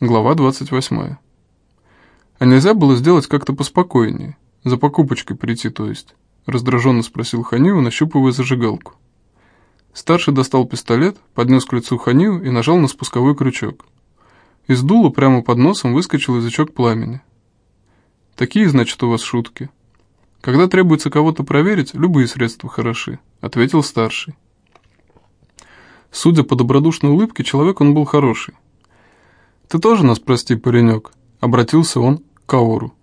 Глава 28. «А нельзя было сделать как-то поспокойнее? За покупочкой прийти, то есть?» Раздраженно спросил Ханию, нащупывая зажигалку. Старший достал пистолет, поднес к лицу Ханию и нажал на спусковой крючок. Из дула прямо под носом выскочил язычок пламени. «Такие, значит, у вас шутки?» «Когда требуется кого-то проверить, любые средства хороши», — ответил старший. Судя по добродушной улыбке, человек он был хороший. «Ты тоже нас прости, паренек», — обратился он к Аору.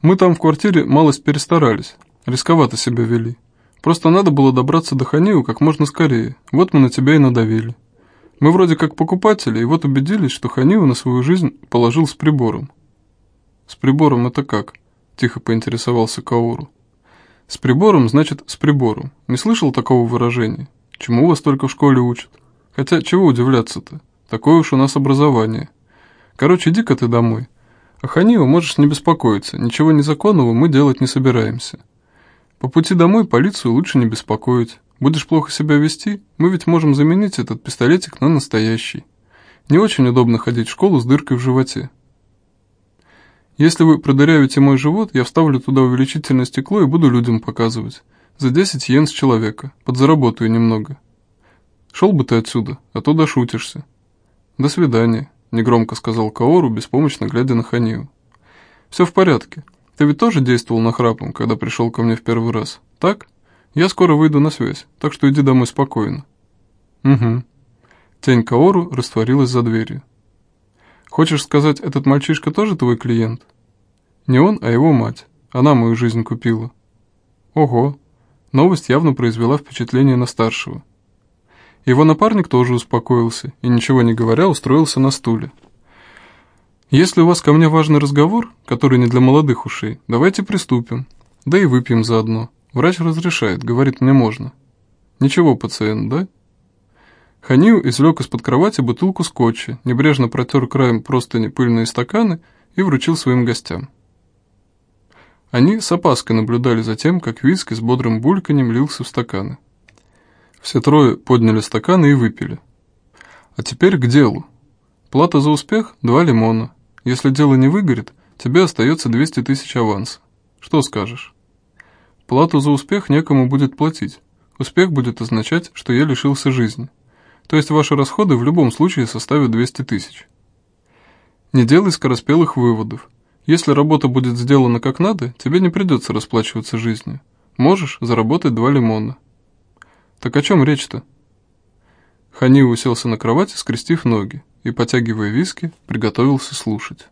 «Мы там в квартире малость перестарались, рисковато себя вели. Просто надо было добраться до Ханию как можно скорее, вот мы на тебя и надавили. Мы вроде как покупатели, и вот убедились, что Ханию на свою жизнь положил с прибором». «С прибором это как?» — тихо поинтересовался Каору. «С прибором, значит, с прибором. Не слышал такого выражения? Чему вас только в школе учат? Хотя, чего удивляться-то? Такое уж у нас образование». Короче, иди-ка ты домой. А Ханию можешь не беспокоиться, ничего незаконного мы делать не собираемся. По пути домой полицию лучше не беспокоить. Будешь плохо себя вести, мы ведь можем заменить этот пистолетик на настоящий. Не очень удобно ходить в школу с дыркой в животе. Если вы продырявите мой живот, я вставлю туда увеличительное стекло и буду людям показывать. За 10 йен с человека. Подзаработаю немного. Шел бы ты отсюда, а то дошутишься. До свидания. — негромко сказал Каору, беспомощно глядя на Ханию. «Все в порядке. Ты ведь тоже действовал нахрапом, когда пришел ко мне в первый раз, так? Я скоро выйду на связь, так что иди домой спокойно». «Угу». Тень Каору растворилась за дверью. «Хочешь сказать, этот мальчишка тоже твой клиент?» «Не он, а его мать. Она мою жизнь купила». «Ого». Новость явно произвела впечатление на старшего. Его напарник тоже успокоился и, ничего не говоря, устроился на стуле. «Если у вас ко мне важный разговор, который не для молодых ушей, давайте приступим. Да и выпьем заодно. Врач разрешает, говорит, мне можно». «Ничего, пациент, да?» Ханил извлек из-под кровати бутылку скотча, небрежно протер краем простыни пыльные стаканы и вручил своим гостям. Они с опаской наблюдали за тем, как виски с бодрым бульканем лился в стаканы. Все трое подняли стаканы и выпили. А теперь к делу. Плата за успех – два лимона. Если дело не выгорит, тебе остается 200 тысяч аванса. Что скажешь? Плату за успех некому будет платить. Успех будет означать, что я лишился жизни. То есть ваши расходы в любом случае составят 200 тысяч. Не делай скороспелых выводов. Если работа будет сделана как надо, тебе не придется расплачиваться жизнью. Можешь заработать два лимона. «Так о чем речь-то?» Хани уселся на кровати, скрестив ноги, и, потягивая виски, приготовился слушать.